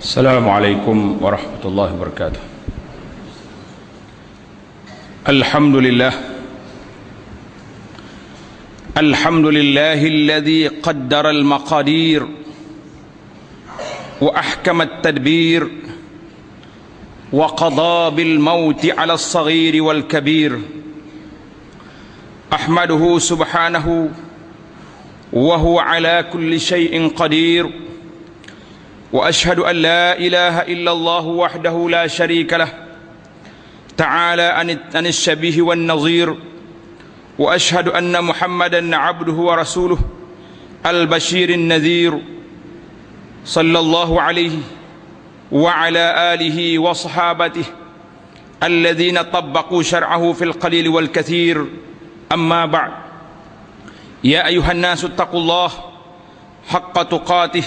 السلام عليكم ورحمة الله وبركاته. الحمد لله. الحمد لله الذي قدر المقادير وأحكم التدبير وقضى بالموت على الصغير والكبير. أحمده سبحانه وهو على كل شيء قدير. وأشهد أن لا إله إلا الله وحده لا شريك له تعالى عن الشبيه والنظير وأشهد أن محمدا عبده ورسوله البشير النذير صلى الله عليه وعلى آله وصحابته الذين طبقوا شرعه في القليل والكثير. أما بعد يا أيها الناس اتقوا الله حق تقاته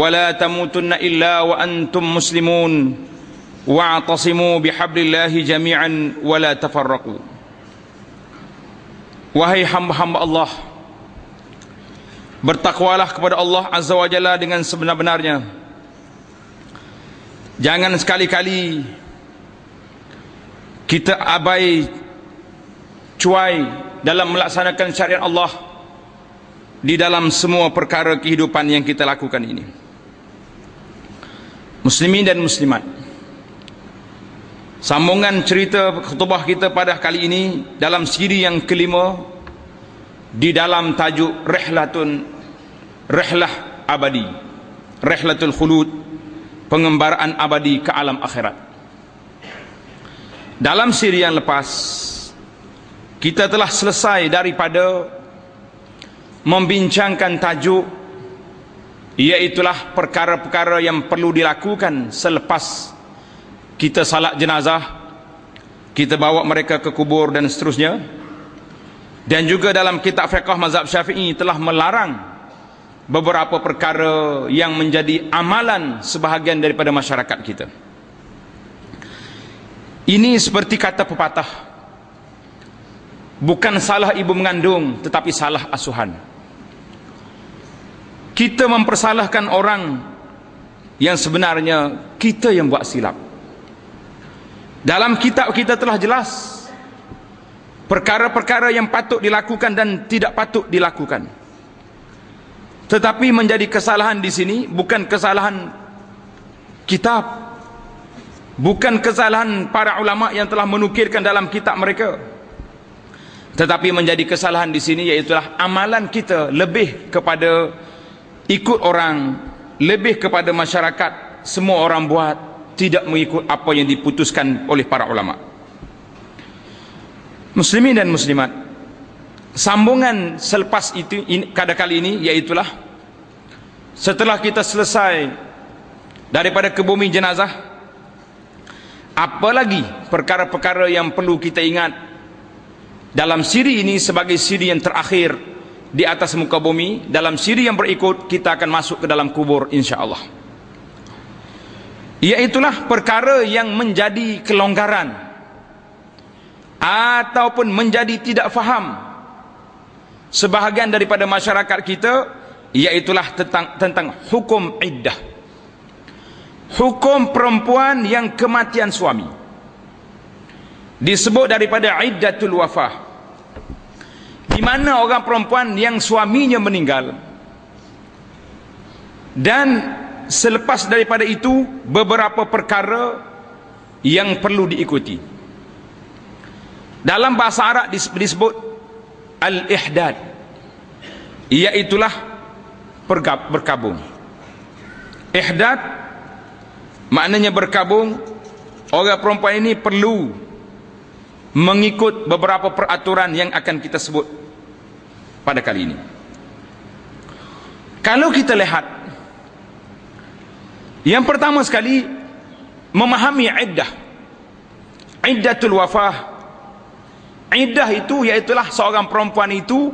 ولا تموتن الا وانتم مسلمون واعتصموا بحبل الله جميعا ولا تفرقوا Wahai hamba-hamba Allah Bertakwalah kepada Allah Azza wa Jalla dengan sebenar-benarnya Jangan sekali-kali Kita abai Cuai Dalam melaksanakan syariat Allah Di dalam semua perkara kehidupan yang kita lakukan ini Muslimin dan muslimat. Sambungan cerita khutbah kita pada kali ini Dalam siri yang kelima Di dalam tajuk Rehlatun Rehlah abadi Rehlatul khulud Pengembaraan abadi ke alam akhirat. Dalam siri yang lepas Kita telah selesai daripada Membincangkan tajuk Iaitulah perkara-perkara yang perlu dilakukan selepas kita salat jenazah, kita bawa mereka ke kubur dan seterusnya. Dan juga dalam kitab fiqh mazhab syafi'i telah melarang beberapa perkara yang menjadi amalan sebahagian daripada masyarakat kita. Ini seperti kata pepatah. Bukan salah ibu mengandung tetapi salah asuhan kita mempersalahkan orang yang sebenarnya kita yang buat silap. Dalam kitab kita telah jelas perkara-perkara yang patut dilakukan dan tidak patut dilakukan. Tetapi menjadi kesalahan di sini bukan kesalahan kitab bukan kesalahan para ulama yang telah menukirkan dalam kitab mereka. Tetapi menjadi kesalahan di sini iaitu amalan kita lebih kepada ikut orang lebih kepada masyarakat semua orang buat tidak mengikut apa yang diputuskan oleh para ulama. Muslimin dan muslimat sambungan selepas itu pada kali ini iaitulah setelah kita selesai daripada kebumi jenazah apa lagi perkara-perkara yang perlu kita ingat dalam siri ini sebagai siri yang terakhir di atas muka bumi dalam siri yang berikut kita akan masuk ke dalam kubur insyaallah. Iaitulah perkara yang menjadi kelonggaran ataupun menjadi tidak faham sebahagian daripada masyarakat kita iaitulah tentang tentang hukum iddah. Hukum perempuan yang kematian suami. Disebut daripada iddatul wafah di mana orang perempuan yang suaminya meninggal? Dan selepas daripada itu beberapa perkara yang perlu diikuti. Dalam bahasa Arab disebut al-ihdad iaitulah berkabung. Ihdad maknanya berkabung. Orang perempuan ini perlu mengikut beberapa peraturan yang akan kita sebut pada kali ini. Kalau kita lihat yang pertama sekali memahami iddah. Iddatul wafah. Iddah itu iaitulah seorang perempuan itu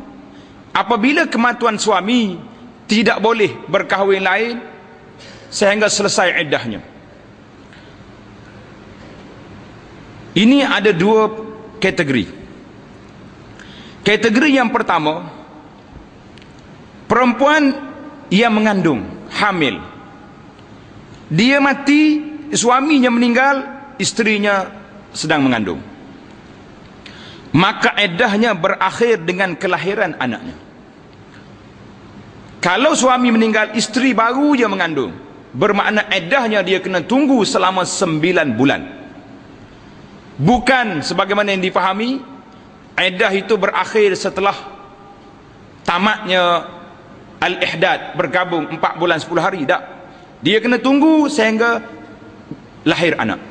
apabila kematian suami tidak boleh berkahwin lain sehingga selesai iddahnya. Ini ada dua kategori. Kategori yang pertama perempuan yang mengandung hamil. Dia mati suaminya meninggal isterinya sedang mengandung. Maka eddahnya berakhir dengan kelahiran anaknya. Kalau suami meninggal isteri baru je mengandung. Bermakna eddahnya dia kena tunggu selama sembilan bulan. Bukan sebagaimana yang dipahami eddah itu berakhir setelah tamatnya al-ihdad bergabung 4 bulan 10 hari tak? Dia kena tunggu sehingga lahir anak.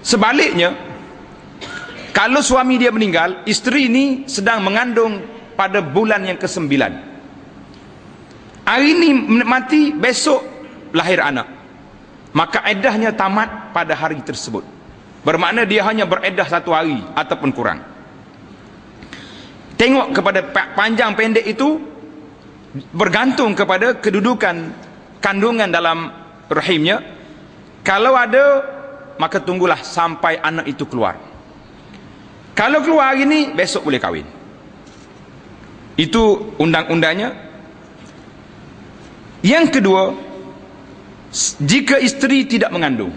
Sebaliknya kalau suami dia meninggal isteri ini sedang mengandung pada bulan yang ke-9 hari ini mati besok lahir anak. Maka eddahnya tamat pada hari tersebut. Bermakna dia hanya beredah satu hari ataupun kurang. Tengok kepada panjang pendek itu bergantung kepada kedudukan kandungan dalam rahimnya. Kalau ada maka tunggulah sampai anak itu keluar. Kalau keluar hari ini besok boleh kahwin. Itu undang-undangnya. Yang kedua jika isteri tidak mengandung.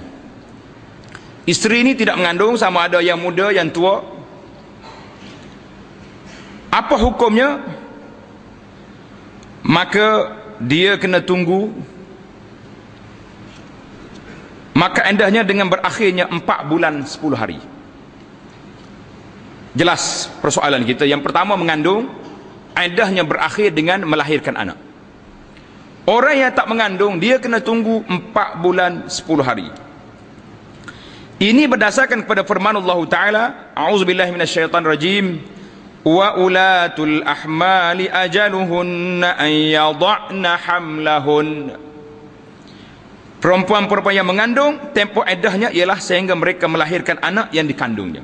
Isteri ini tidak mengandung sama ada yang muda yang tua. Apa hukumnya maka dia kena tunggu. Maka endahnya dengan berakhirnya 4 bulan 10 hari. Jelas persoalan kita. Yang pertama mengandung endahnya berakhir dengan melahirkan anak. Orang yang tak mengandung dia kena tunggu 4 bulan 10 hari. Ini berdasarkan kepada firman Allah Ta'ala A'udzubillahiminasyaitanirajim rajim wa ulatul ahmali ajaluhunna an yadh'na hamlahun. Perempuan-perempuan yang mengandung tempoh iddahnya ialah sehingga mereka melahirkan anak yang dikandungnya.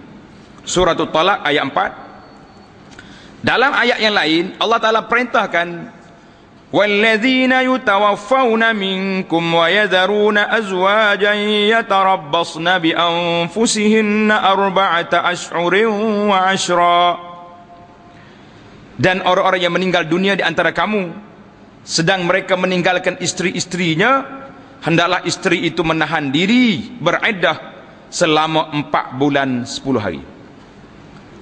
Surah talak ayat 4 dalam ayat yang lain Allah Taala perintahkan wa yadharuna azwajan yatarabbasna bi anfusihinna arba'ata ashhurin wa ashra dan orang-orang yang meninggal dunia di antara kamu sedang mereka meninggalkan isteri-istrinya hendaklah isteri itu menahan diri beriddah selama empat bulan sepuluh hari.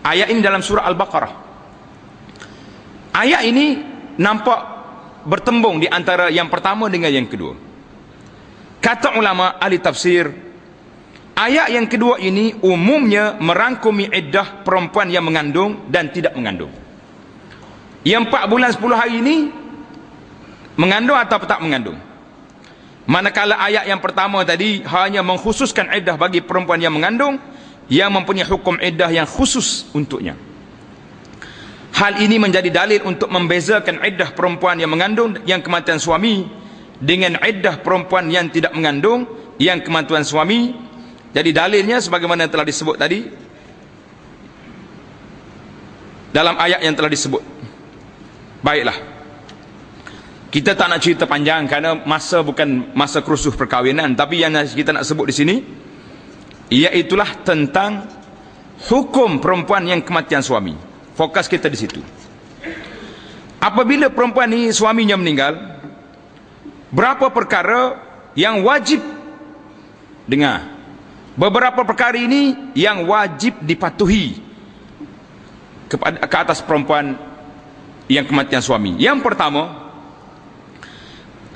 Ayat ini dalam surah Al-Baqarah. Ayat ini nampak bertembung di antara yang pertama dengan yang kedua. Kata ulama ahli tafsir ayat yang kedua ini umumnya merangkumi iddah perempuan yang mengandung dan tidak mengandung yang 4 bulan 10 hari ini mengandung atau tak mengandung? Manakala ayat yang pertama tadi hanya mengkhususkan iddah bagi perempuan yang mengandung yang mempunyai hukum iddah yang khusus untuknya. Hal ini menjadi dalil untuk membezakan iddah perempuan yang mengandung yang kematian suami dengan iddah perempuan yang tidak mengandung yang kematian suami. Jadi dalilnya sebagaimana telah disebut tadi dalam ayat yang telah disebut Baiklah. Kita tak nak cerita panjang kerana masa bukan masa kerusuh perkahwinan tapi yang kita nak sebut di sini iaitulah tentang hukum perempuan yang kematian suami. Fokus kita di situ. Apabila perempuan ni suaminya meninggal, berapa perkara yang wajib dengar. Beberapa perkara ini yang wajib dipatuhi kepada ke atas perempuan yang kematian suami. Yang pertama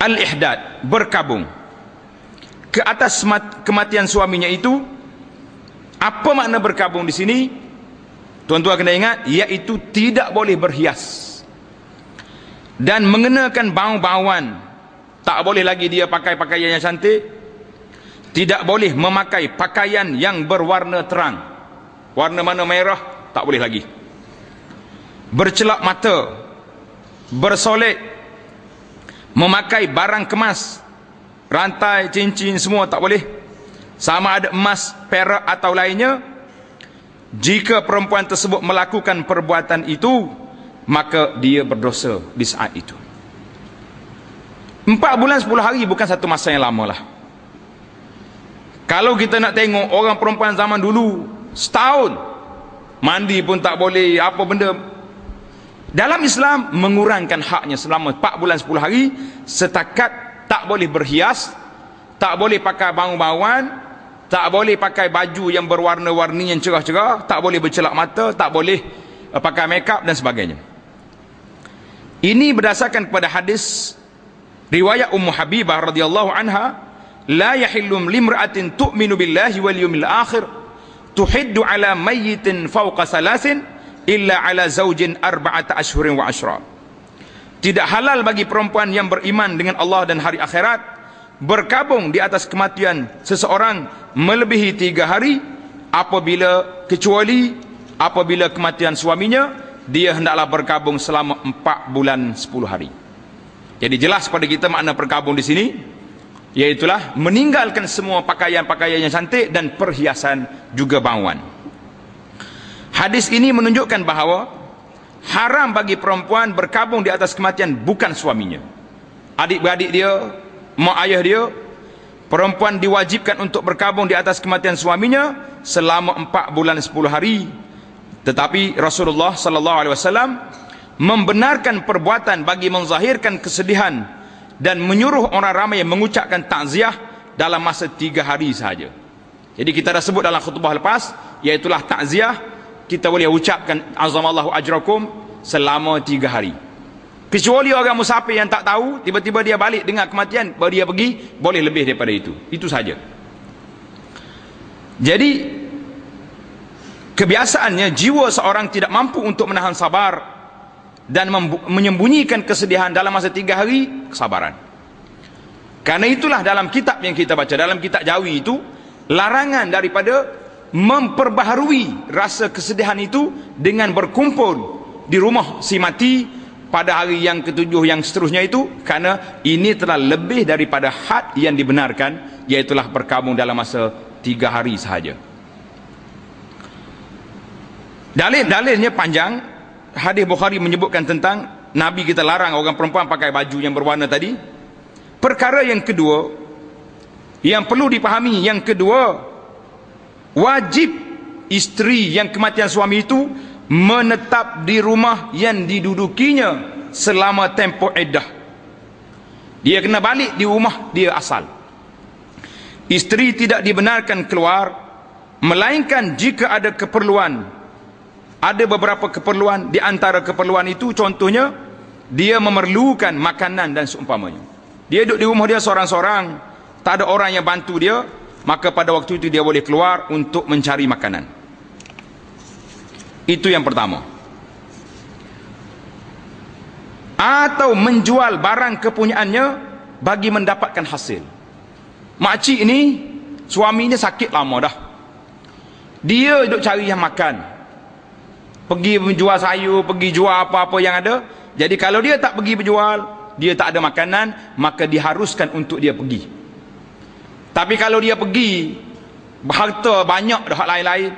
al-ihdad, berkabung. Ke atas kematian suaminya itu apa makna berkabung di sini? Tuan-tuan kena ingat iaitu tidak boleh berhias. Dan mengenakan bau-bauan. Tak boleh lagi dia pakai pakaian yang cantik. Tidak boleh memakai pakaian yang berwarna terang. Warna mana merah tak boleh lagi bercelak mata bersolek memakai barang kemas rantai, cincin semua tak boleh. Sama ada emas, perak atau lainnya. Jika perempuan tersebut melakukan perbuatan itu maka dia berdosa di saat itu. Empat bulan sepuluh hari bukan satu masa yang lama lah. Kalau kita nak tengok orang perempuan zaman dulu setahun mandi pun tak boleh apa benda dalam Islam mengurangkan haknya selama 4 bulan 10 hari setakat tak boleh berhias tak boleh pakai bau-bauan tak boleh pakai baju yang berwarna-warni yang cerah-cerah tak boleh bercelak mata tak boleh uh, pakai makeup dan sebagainya. Ini berdasarkan kepada hadis riwayat Ummu Habibah radhiyallahu anha la yahillu limra'atin tu'minu billahi wal yawmil akhir tuhiddu ala mayyitin fawqa salasin illa ala zaujin arba'ata ashhurin wa ashra. Tidak halal bagi perempuan yang beriman dengan Allah dan hari akhirat berkabung di atas kematian seseorang melebihi tiga hari apabila kecuali apabila kematian suaminya dia hendaklah berkabung selama empat bulan sepuluh hari. Jadi jelas pada kita makna berkabung di sini iaitulah meninggalkan semua pakaian-pakaian yang cantik dan perhiasan juga bauan hadis ini menunjukkan bahawa haram bagi perempuan berkabung di atas kematian bukan suaminya. Adik-beradik dia mak ayah dia perempuan diwajibkan untuk berkabung di atas kematian suaminya selama empat bulan sepuluh hari. Tetapi Rasulullah sallallahu alaihi wasallam membenarkan perbuatan bagi menzahirkan kesedihan dan menyuruh orang ramai mengucapkan takziah dalam masa tiga hari sahaja. Jadi kita dah sebut dalam khutbah lepas iaitulah takziah kita boleh ucapkan azamallahu ajrakum selama tiga hari Kecuali orang musafir yang tak tahu, tiba-tiba dia balik dengar kematian, baru dia pergi, boleh lebih daripada itu. Itu saja. Jadi, kebiasaannya jiwa seorang tidak mampu untuk menahan sabar dan menyembunyikan kesedihan dalam masa tiga hari, kesabaran. Karena itulah dalam kitab yang kita baca, dalam kitab Jawi itu, larangan daripada memperbaharui rasa kesedihan itu dengan berkumpul di rumah si mati pada hari yang ketujuh yang seterusnya itu karena ini telah lebih daripada had yang dibenarkan iaitulah berkabung dalam masa tiga hari sahaja. Dalil-dalilnya panjang. Hadis Bukhari menyebutkan tentang Nabi kita larang orang perempuan pakai baju yang berwarna tadi. Perkara yang kedua yang perlu dipahami yang kedua wajib isteri yang kematian suami itu menetap di rumah yang didudukinya selama tempoh iddah. Dia kena balik di rumah dia asal. Isteri tidak dibenarkan keluar melainkan jika ada keperluan. Ada beberapa keperluan di antara keperluan itu contohnya dia memerlukan makanan dan seumpamanya. Dia duduk di rumah dia seorang-seorang tak ada orang yang bantu dia maka pada waktu itu dia boleh keluar untuk mencari makanan itu yang pertama. Atau menjual barang kepunyaannya bagi mendapatkan hasil. Makcik ini suaminya sakit lama dah. Dia duduk cari yang makan. Pergi menjual sayur, pergi jual apa-apa yang ada. Jadi kalau dia tak pergi berjual, dia tak ada makanan, maka diharuskan untuk dia pergi. Tapi kalau dia pergi, harta banyak dah lain-lain,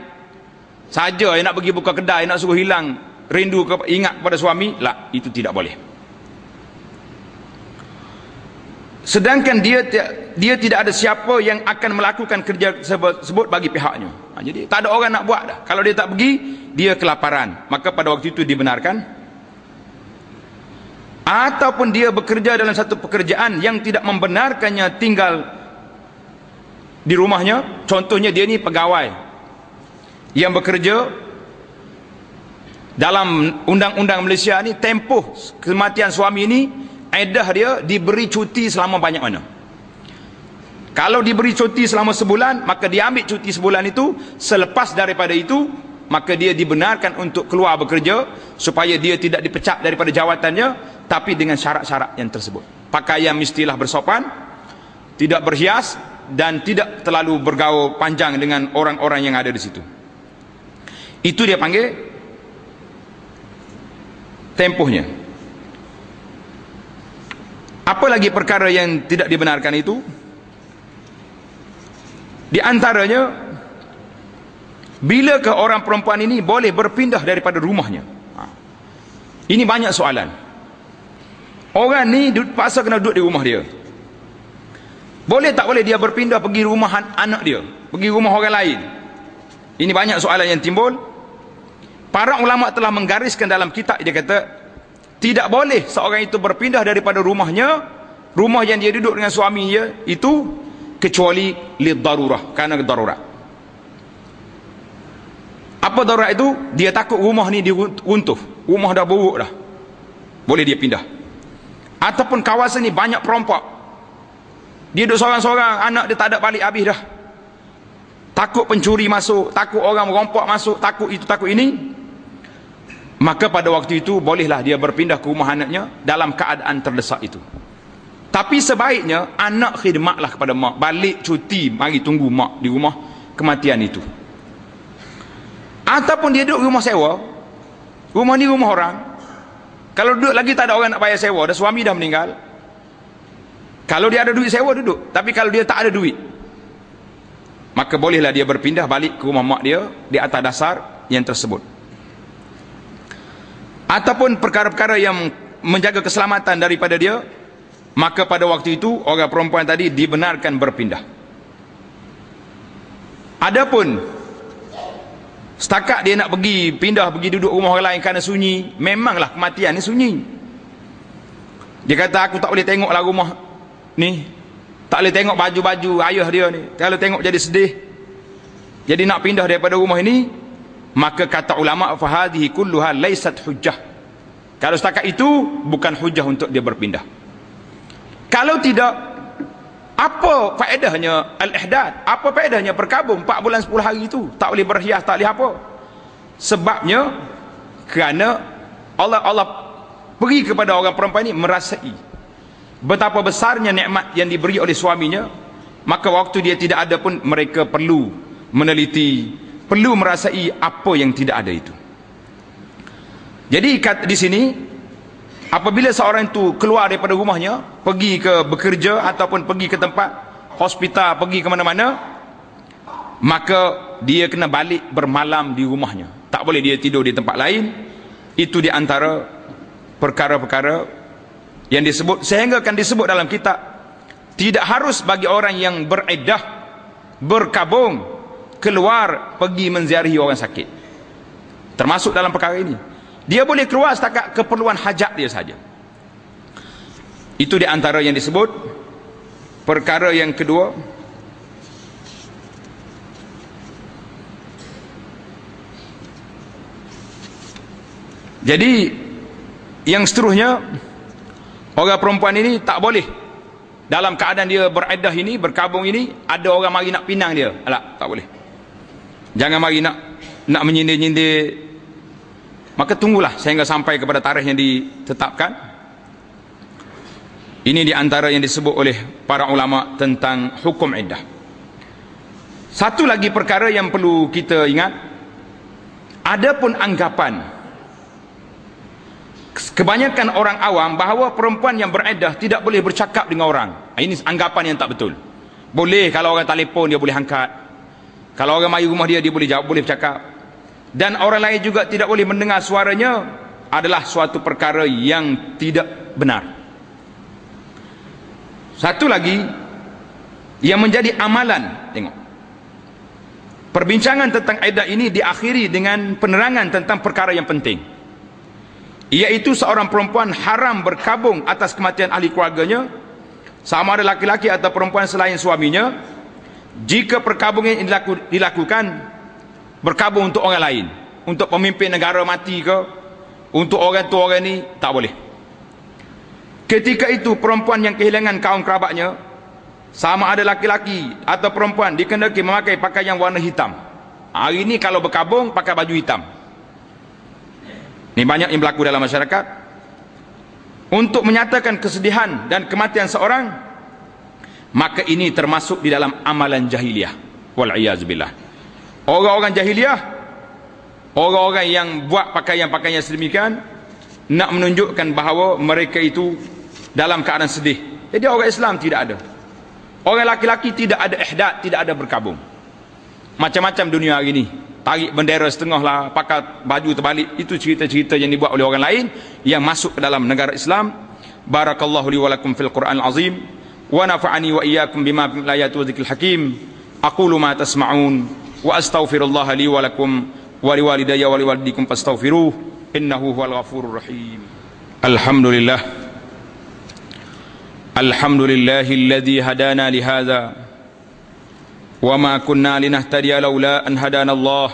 saja yang nak pergi buka kedai nak suruh hilang rindu ke, ingat pada suami lah itu tidak boleh. Sedangkan dia dia tidak ada siapa yang akan melakukan kerja tersebut bagi pihaknya. Ha, jadi tak ada orang nak buat dah. Kalau dia tak pergi dia kelaparan. Maka pada waktu itu dibenarkan ataupun dia bekerja dalam satu pekerjaan yang tidak membenarkannya tinggal di rumahnya contohnya dia ni pegawai yang bekerja dalam undang-undang Malaysia ni tempoh kematian suami ini edah dia diberi cuti selama banyak mana. Kalau diberi cuti selama sebulan maka dia ambil cuti sebulan itu. Selepas daripada itu maka dia dibenarkan untuk keluar bekerja supaya dia tidak dipecat daripada jawatannya tapi dengan syarat-syarat yang tersebut. Pakaian mestilah bersopan tidak berhias dan tidak terlalu bergaul panjang dengan orang-orang yang ada di situ itu dia panggil tempohnya. Apa lagi perkara yang tidak dibenarkan itu? Di antaranya bila ke orang perempuan ini boleh berpindah daripada rumahnya? Ha. Ini banyak soalan. Orang ni paksa kena duduk di rumah dia. Boleh tak boleh dia berpindah pergi rumah anak dia, pergi rumah orang lain? Ini banyak soalan yang timbul. Para ulama telah menggariskan dalam kitab dia kata tidak boleh seorang itu berpindah daripada rumahnya. Rumah yang dia duduk dengan suami dia itu kecuali li darurah kerana darurat apa darurat itu? Dia takut rumah ni diruntuh rumah dah buruk dah. Boleh dia pindah. Ataupun kawasan ni banyak perompak dia duduk seorang-seorang anak dia tak ada balik habis dah. Takut pencuri masuk takut orang merompak masuk takut itu takut ini. Maka pada waktu itu bolehlah dia berpindah ke rumah anaknya dalam keadaan terdesak itu. Tapi sebaiknya anak khidmatlah kepada mak. Balik cuti mari tunggu mak di rumah kematian itu. Ataupun dia duduk rumah sewa rumah ni rumah orang. Kalau duduk lagi tak ada orang nak bayar sewa dah suami dah meninggal kalau dia ada duit sewa duduk. Tapi kalau dia tak ada duit maka bolehlah dia berpindah balik ke rumah mak dia di atas dasar yang tersebut. Ataupun perkara-perkara yang menjaga keselamatan daripada dia maka pada waktu itu orang perempuan tadi dibenarkan berpindah. Adapun setakat dia nak pergi pindah pergi duduk rumah orang lain kerana sunyi memanglah kematian ni sunyi. Dia kata aku tak boleh tengoklah rumah ni tak boleh tengok baju-baju ayah dia ni. Kalau tengok jadi sedih. Jadi nak pindah daripada rumah ini maka kata ulama fahadhihi kulluha laysat hujjah. Kalau setakat itu bukan hujjah untuk dia berpindah. Kalau tidak apa faedahnya al-ihdad? Apa faedahnya berkabung 4 bulan 10 hari itu? Tak boleh berhias tak boleh apa. Sebabnya kerana Allah Allah pergi kepada orang perempuan ini merasai betapa besarnya nikmat yang diberi oleh suaminya maka waktu dia tidak ada pun mereka perlu meneliti perlu merasai apa yang tidak ada itu. Jadi di sini apabila seorang itu keluar daripada rumahnya pergi ke bekerja ataupun pergi ke tempat hospital pergi ke mana-mana maka dia kena balik bermalam di rumahnya. Tak boleh dia tidur di tempat lain. Itu di antara perkara-perkara yang disebut sehingga akan disebut dalam kitab tidak harus bagi orang yang beredah berkabung keluar pergi menziarahi orang sakit. Termasuk dalam perkara ini. Dia boleh keluar setakat keperluan hajat dia saja. Itu di antara yang disebut. Perkara yang kedua jadi yang seterusnya orang perempuan ini tak boleh dalam keadaan dia beredah ini berkabung ini ada orang mari nak pinang dia alah tak boleh Jangan mari nak nak menyindir-nyindir. Maka tunggulah sehingga sampai kepada tarikh yang ditetapkan. Ini di antara yang disebut oleh para ulama tentang hukum iddah. Satu lagi perkara yang perlu kita ingat. Adapun anggapan kebanyakan orang awam bahawa perempuan yang bereddah tidak boleh bercakap dengan orang. Ini anggapan yang tak betul. Boleh kalau orang telefon dia boleh angkat. Kalau orang mari rumah dia, dia boleh jawab, boleh bercakap. Dan orang lain juga tidak boleh mendengar suaranya adalah suatu perkara yang tidak benar. Satu lagi, yang menjadi amalan, tengok. Perbincangan tentang edah ini diakhiri dengan penerangan tentang perkara yang penting. Iaitu seorang perempuan haram berkabung atas kematian ahli keluarganya, sama ada laki-laki atau perempuan selain suaminya, jika perkabungan dilaku, dilakukan berkabung untuk orang lain untuk pemimpin negara mati ke untuk orang tu orang ni tak boleh. Ketika itu perempuan yang kehilangan kaum kerabatnya sama ada laki-laki atau perempuan dikenaki memakai pakaian warna hitam. Hari ini kalau berkabung pakai baju hitam ini banyak yang berlaku dalam masyarakat. Untuk menyatakan kesedihan dan kematian seorang maka ini termasuk di dalam amalan jahiliyah. Wal billah. Orang-orang jahiliyah orang-orang yang buat pakaian-pakaian sedemikian nak menunjukkan bahawa mereka itu dalam keadaan sedih. Jadi orang Islam tidak ada. Orang laki-laki tidak ada ihdad tidak ada berkabung. Macam-macam dunia hari ini tarik bendera setengah lah pakai baju terbalik. Itu cerita-cerita yang dibuat oleh orang lain yang masuk ke dalam negara Islam. Barakallahu li walakum fil quran azim wa nafa'ani wa iyyakum bima fil ayati wa dzikril hakim. Aqulu ma tasma'un wa astaghfirullah li wa lakum wa li walidayya wa li walidikum fastaghfiruh. Innahu huwal ghafurur rahim. Alhamdulillah. Alhamdulillahilladzi hadana li hadza وما كنا لنهتدي لولا أن هدانا الله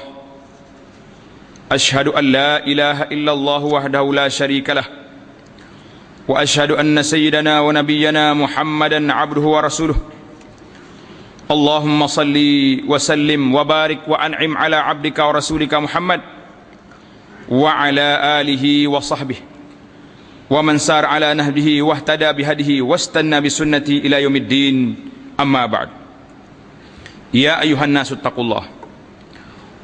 أشهد أن لا إله إلا الله وحده لا شريك له وأشهد أن سيدنا ونبينا محمدا عبده ورسوله اللهم صل وسلم وبارك وأنعم على عبدك ورسولك محمد وعلى آله وصحبه ومن سار على نهجه واهتدى بهديه واستنى بسنته إلى يوم الدين أما بعد Ya ayuhan nasuttaqullah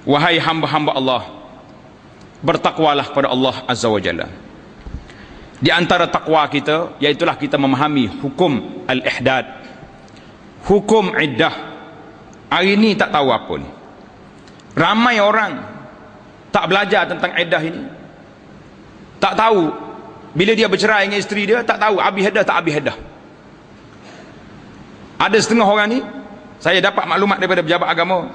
Wahai hamba-hamba Allah Bertakwalah kepada Allah Azza wa Jalla. Di antara takwa kita Iaitulah kita memahami hukum al-ihdad Hukum iddah. Hari ini tak tahu apa ni. Ramai orang Tak belajar tentang iddah ini. Tak tahu Bila dia bercerai dengan isteri dia Tak tahu abih iddah tak abih iddah. Ada setengah orang ni saya dapat maklumat daripada pejabat agama.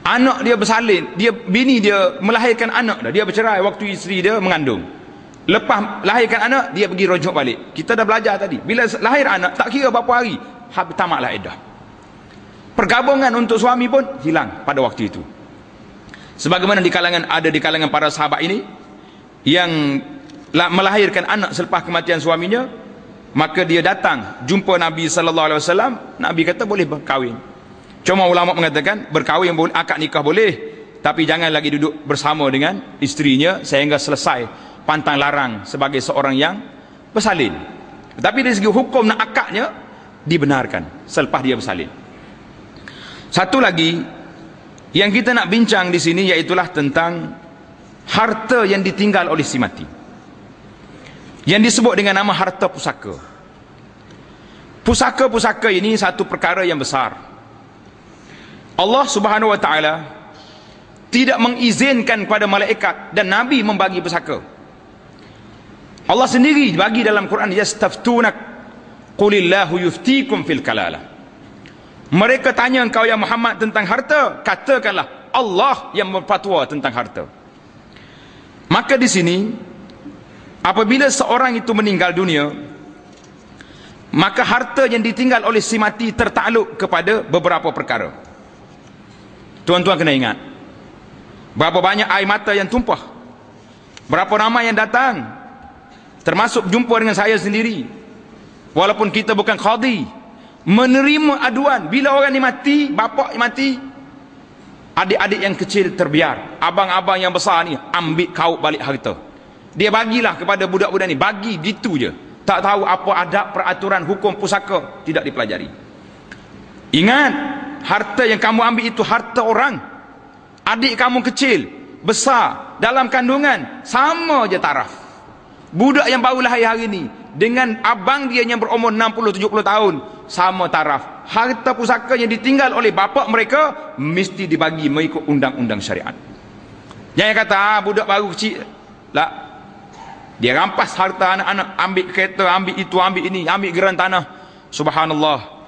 Anak dia bersalin dia bini dia melahirkan anak dah. Dia bercerai waktu isteri dia mengandung. Lepas lahirkan anak dia pergi rujuk balik. Kita dah belajar tadi. Bila lahir anak tak kira berapa hari habis tamatlah iddah pergabungan untuk suami pun hilang pada waktu itu. Sebagaimana di kalangan ada di kalangan para sahabat ini yang melahirkan anak selepas kematian suaminya maka dia datang jumpa Nabi sallallahu alaihi wasallam Nabi kata boleh berkahwin. Cuma ulama mengatakan berkahwin boleh akad nikah boleh. Tapi jangan lagi duduk bersama dengan isterinya sehingga selesai pantang larang sebagai seorang yang bersalin. Tapi dari segi hukum nak akadnya dibenarkan selepas dia bersalin. Satu lagi yang kita nak bincang di sini iaitulah tentang harta yang ditinggal oleh si mati yang disebut dengan nama harta pusaka. Pusaka-pusaka ini satu perkara yang besar. Allah subhanahu wa ta'ala tidak mengizinkan kepada malaikat dan nabi membagi pusaka. Allah sendiri bagi dalam Quran yastaftunak qulillahu yuftikum fil kalala. Mereka tanya engkau ya Muhammad tentang harta? Katakanlah Allah yang berfatwa tentang harta. Maka di sini apabila seorang itu meninggal dunia maka harta yang ditinggal oleh si mati tertakluk kepada beberapa perkara. Tuan-tuan kena ingat. Berapa banyak air mata yang tumpah. Berapa ramai yang datang. Termasuk jumpa dengan saya sendiri. Walaupun kita bukan khadi. Menerima aduan. Bila orang ni mati, bapak mati, adik-adik yang kecil terbiar abang-abang yang besar ni ambil kau balik harta dia bagilah kepada budak-budak ni. Bagi gitu je. Tak tahu apa adab peraturan hukum pusaka. Tidak dipelajari. Ingat harta yang kamu ambil itu harta orang. Adik kamu kecil besar dalam kandungan sama je taraf. Budak yang baru lahir hari ni dengan abang dia yang berumur 60-70 tahun sama taraf. Harta pusaka yang ditinggal oleh bapa mereka mesti dibagi mengikut undang-undang syariat. Jangan kata ah, budak baru kecil lah dia rampas harta anak-anak ambil kereta ambil itu ambil ini ambil geran tanah. Subhanallah.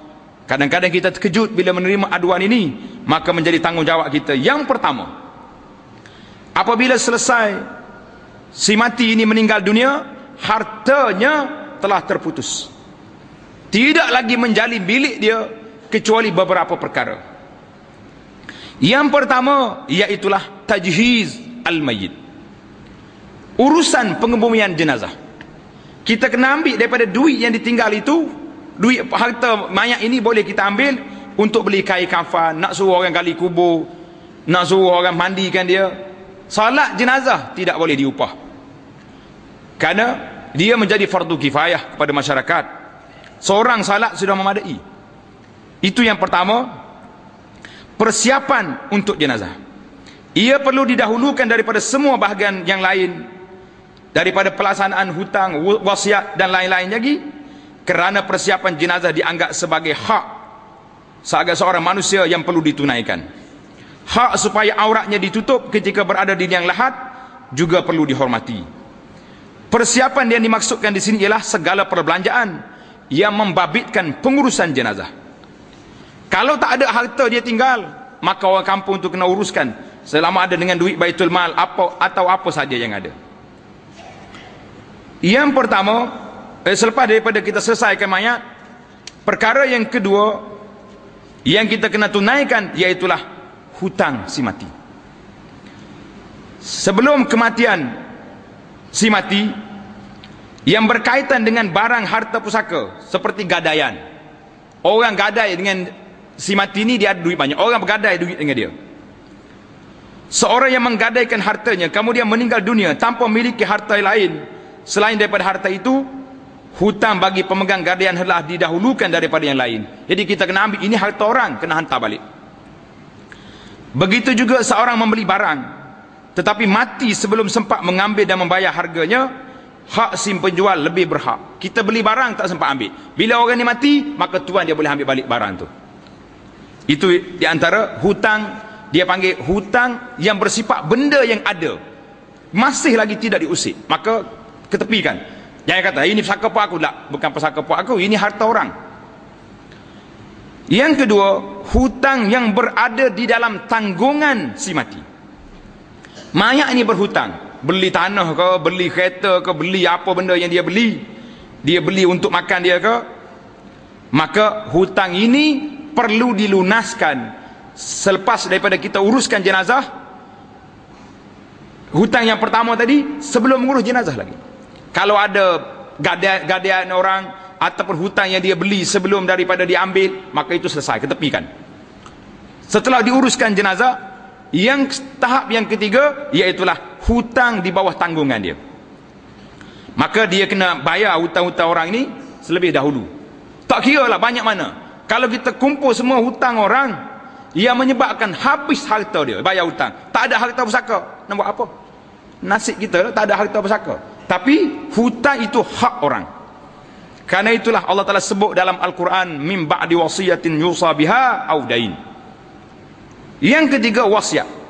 Kadang-kadang kita terkejut bila menerima aduan ini maka menjadi tanggungjawab kita. Yang pertama apabila selesai si mati ini meninggal dunia hartanya telah terputus. Tidak lagi menjadi milik dia kecuali beberapa perkara. Yang pertama iaitulah tajhiz al-mayyit urusan pengebumian jenazah. Kita kena ambil daripada duit yang ditinggal itu duit harta mayat ini boleh kita ambil untuk beli kain kafan nak suruh orang gali kubur nak suruh orang mandikan dia. Salat jenazah tidak boleh diupah. Kerana dia menjadi fardu kifayah kepada masyarakat. Seorang salat sudah memadai. Itu yang pertama persiapan untuk jenazah. Ia perlu didahulukan daripada semua bahagian yang lain daripada pelaksanaan hutang wasiat dan lain-lain lagi kerana persiapan jenazah dianggap sebagai hak sebagai seorang manusia yang perlu ditunaikan. Hak supaya auratnya ditutup ketika berada di liang lahat juga perlu dihormati. Persiapan yang dimaksudkan di sini ialah segala perbelanjaan yang membabitkan pengurusan jenazah. Kalau tak ada harta dia tinggal maka orang kampung tu kena uruskan selama ada dengan duit baitul mal apa atau apa saja yang ada yang pertama eh, selepas daripada kita selesaikan mayat perkara yang kedua yang kita kena tunaikan iaitulah hutang si mati. Sebelum kematian si mati yang berkaitan dengan barang harta pusaka seperti gadaian. Orang gadai dengan si mati ni dia ada duit banyak. Orang bergadai duit dengan dia. Seorang yang menggadaikan hartanya kemudian meninggal dunia tanpa memiliki harta lain selain daripada harta itu hutang bagi pemegang gadaian telah didahulukan daripada yang lain. Jadi kita kena ambil ini harta orang kena hantar balik. Begitu juga seorang membeli barang tetapi mati sebelum sempat mengambil dan membayar harganya hak si penjual lebih berhak. Kita beli barang tak sempat ambil. Bila orang ni mati maka tuan dia boleh ambil balik barang tu. Itu di antara hutang dia panggil hutang yang bersifat benda yang ada. Masih lagi tidak diusik. Maka ketepikan. Jangan kata ini pesaka puak aku. Tak bukan pesaka puak aku ini harta orang. Yang kedua hutang yang berada di dalam tanggungan si mati. Mayat ini berhutang. Beli tanah ke beli kereta ke beli apa benda yang dia beli dia beli untuk makan dia ke maka hutang ini perlu dilunaskan. Selepas daripada kita uruskan jenazah hutang yang pertama tadi sebelum mengurus jenazah lagi kalau ada gadaian orang ataupun hutang yang dia beli sebelum daripada diambil maka itu selesai ketepikan setelah diuruskan jenazah yang tahap yang ketiga iaitulah hutang di bawah tanggungan dia. Maka dia kena bayar hutang-hutang orang ini selebih dahulu. Tak kira lah banyak mana. Kalau kita kumpul semua hutang orang yang menyebabkan habis harta dia bayar hutang. Tak ada harta pusaka nak buat apa? Nasib kita tak ada harta pusaka tapi hutang itu hak orang kerana itulah Allah Ta'ala sebut dalam Al-Quran min ba'di wasiyatin yusa biha audain yang ketiga wasiat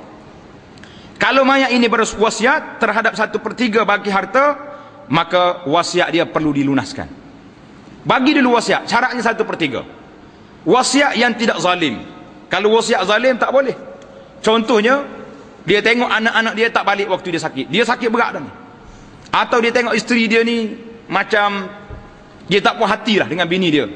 kalau mayat ini berwasiat terhadap satu per tiga bagi harta, maka wasiat dia perlu dilunaskan. Bagi dulu wasiat, syaratnya satu per tiga. Wasiat yang tidak zalim. Kalau wasiat zalim tak boleh. Contohnya, dia tengok anak-anak dia tak balik waktu dia sakit. Dia sakit berat dah ni. Atau dia tengok isteri dia ni macam dia tak puas hati lah dengan bini dia.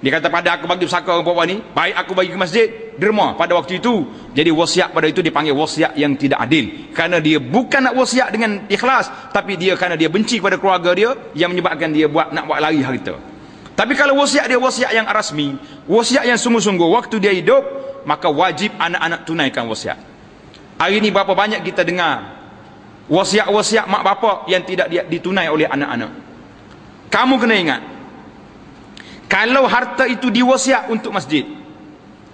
Dia kata pada aku bagi pusaka orang perempuan ni, baik aku bagi ke masjid, derma pada waktu itu. Jadi wasiat pada itu dipanggil wasiat yang tidak adil. Kerana dia bukan nak wasiat dengan ikhlas, tapi dia kerana dia benci kepada keluarga dia yang menyebabkan dia buat nak buat lari harta. Tapi kalau wasiat dia wasiat yang rasmi, wasiat yang sungguh-sungguh waktu dia hidup, maka wajib anak-anak tunaikan wasiat. Hari ini berapa banyak kita dengar wasiat-wasiat mak bapak yang tidak ditunai oleh anak-anak. Kamu kena ingat, kalau harta itu diwasiat untuk masjid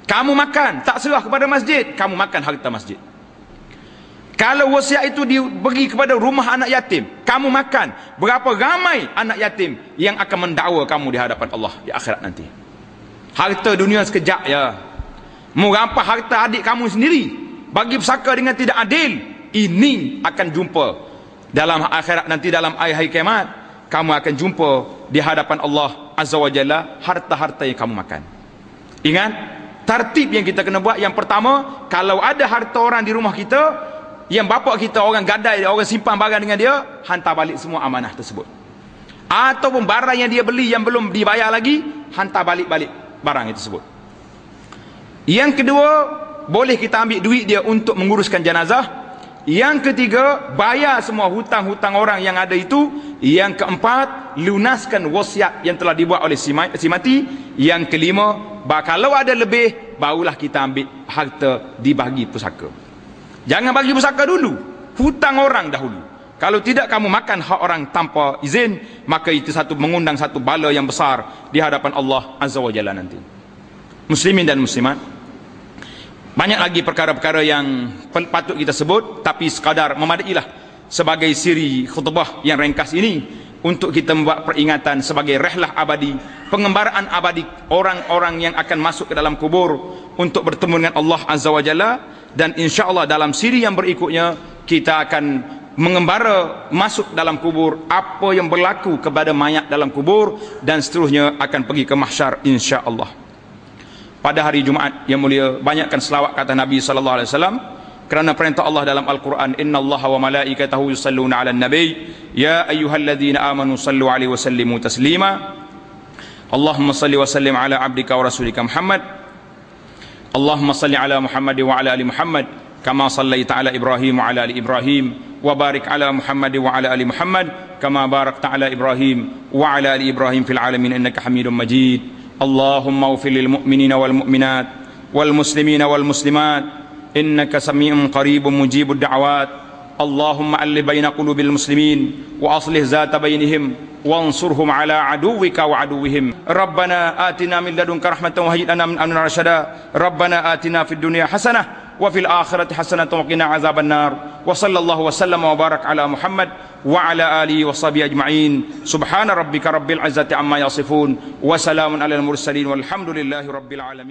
kamu makan tak serah kepada masjid kamu makan harta masjid. Kalau wasiat itu diberi kepada rumah anak yatim kamu makan. Berapa ramai anak yatim yang akan mendakwa kamu di hadapan Allah di akhirat nanti? Harta dunia sekejap ya. Mau rampas harta adik kamu sendiri bagi pesaka dengan tidak adil ini akan jumpa dalam akhirat nanti dalam hari kiamat kamu akan jumpa di hadapan Allah Azza wa Jalla harta-harta yang kamu makan. Ingat, tertib yang kita kena buat yang pertama, kalau ada harta orang di rumah kita, yang bapa kita orang gadai, orang simpan barang dengan dia, hantar balik semua amanah tersebut. Ataupun barang yang dia beli yang belum dibayar lagi, hantar balik-balik barang itu tersebut. Yang kedua, boleh kita ambil duit dia untuk menguruskan jenazah, yang ketiga, bayar semua hutang-hutang orang yang ada itu. Yang keempat, lunaskan wasiat yang telah dibuat oleh si mati. Yang kelima, kalau ada lebih, barulah kita ambil harta dibagi pusaka. Jangan bagi pusaka dulu. Hutang orang dahulu. Kalau tidak kamu makan hak orang tanpa izin, maka itu satu mengundang satu bala yang besar di hadapan Allah Azza wa Jalla nanti. Muslimin dan muslimat, banyak lagi perkara-perkara yang patut kita sebut tapi sekadar memadailah sebagai siri khutbah yang ringkas ini untuk kita membuat peringatan sebagai rehlah abadi, pengembaraan abadi orang-orang yang akan masuk ke dalam kubur untuk bertemu dengan Allah Azza wa Jalla. Dan insya-Allah dalam siri yang berikutnya kita akan mengembara masuk dalam kubur apa yang berlaku kepada mayat dalam kubur dan seterusnya akan pergi ke mahsyar insya-Allah pada hari Jumaat yang mulia banyakkan selawat kata Nabi sallallahu alaihi wasallam kerana perintah Allah dalam Al-Quran Inna Allah wa malaikatahu yusalluna ala nabi Ya ayyuhalladzina amanu sallu alaihi wa sallimu taslima. Allahumma salli wa sallim ala abdika wa rasulika Muhammad. Allahumma salli ala Muhammad wa ala ali Muhammad Kama sallaita ala Ibrahim wa ala ali Ibrahim Wa barik ala Muhammad wa ala ali Muhammad Kama barakta ala Ibrahim wa ala ali Ibrahim fil alamin innaka hamidun majid Wal mu'minat Wal muslimina wal muslimat إنك سميع قريب مجيب الدعوات اللهم ألف بين قلوب المسلمين وأصلح ذات بينهم وانصرهم على عدوك وعدوهم ربنا آتنا من لدنك رحمة وهيئ لنا من أمرنا رشدا ربنا آتنا في الدنيا حسنة وفي الآخرة حسنة وقنا عذاب النار. وصلى الله وسلم وبارك على محمد وعلى آله وصحبه أجمعين. سبحان ربك رب العزة عما يصفون وسلام على المرسلين والحمد لله رب العالمين.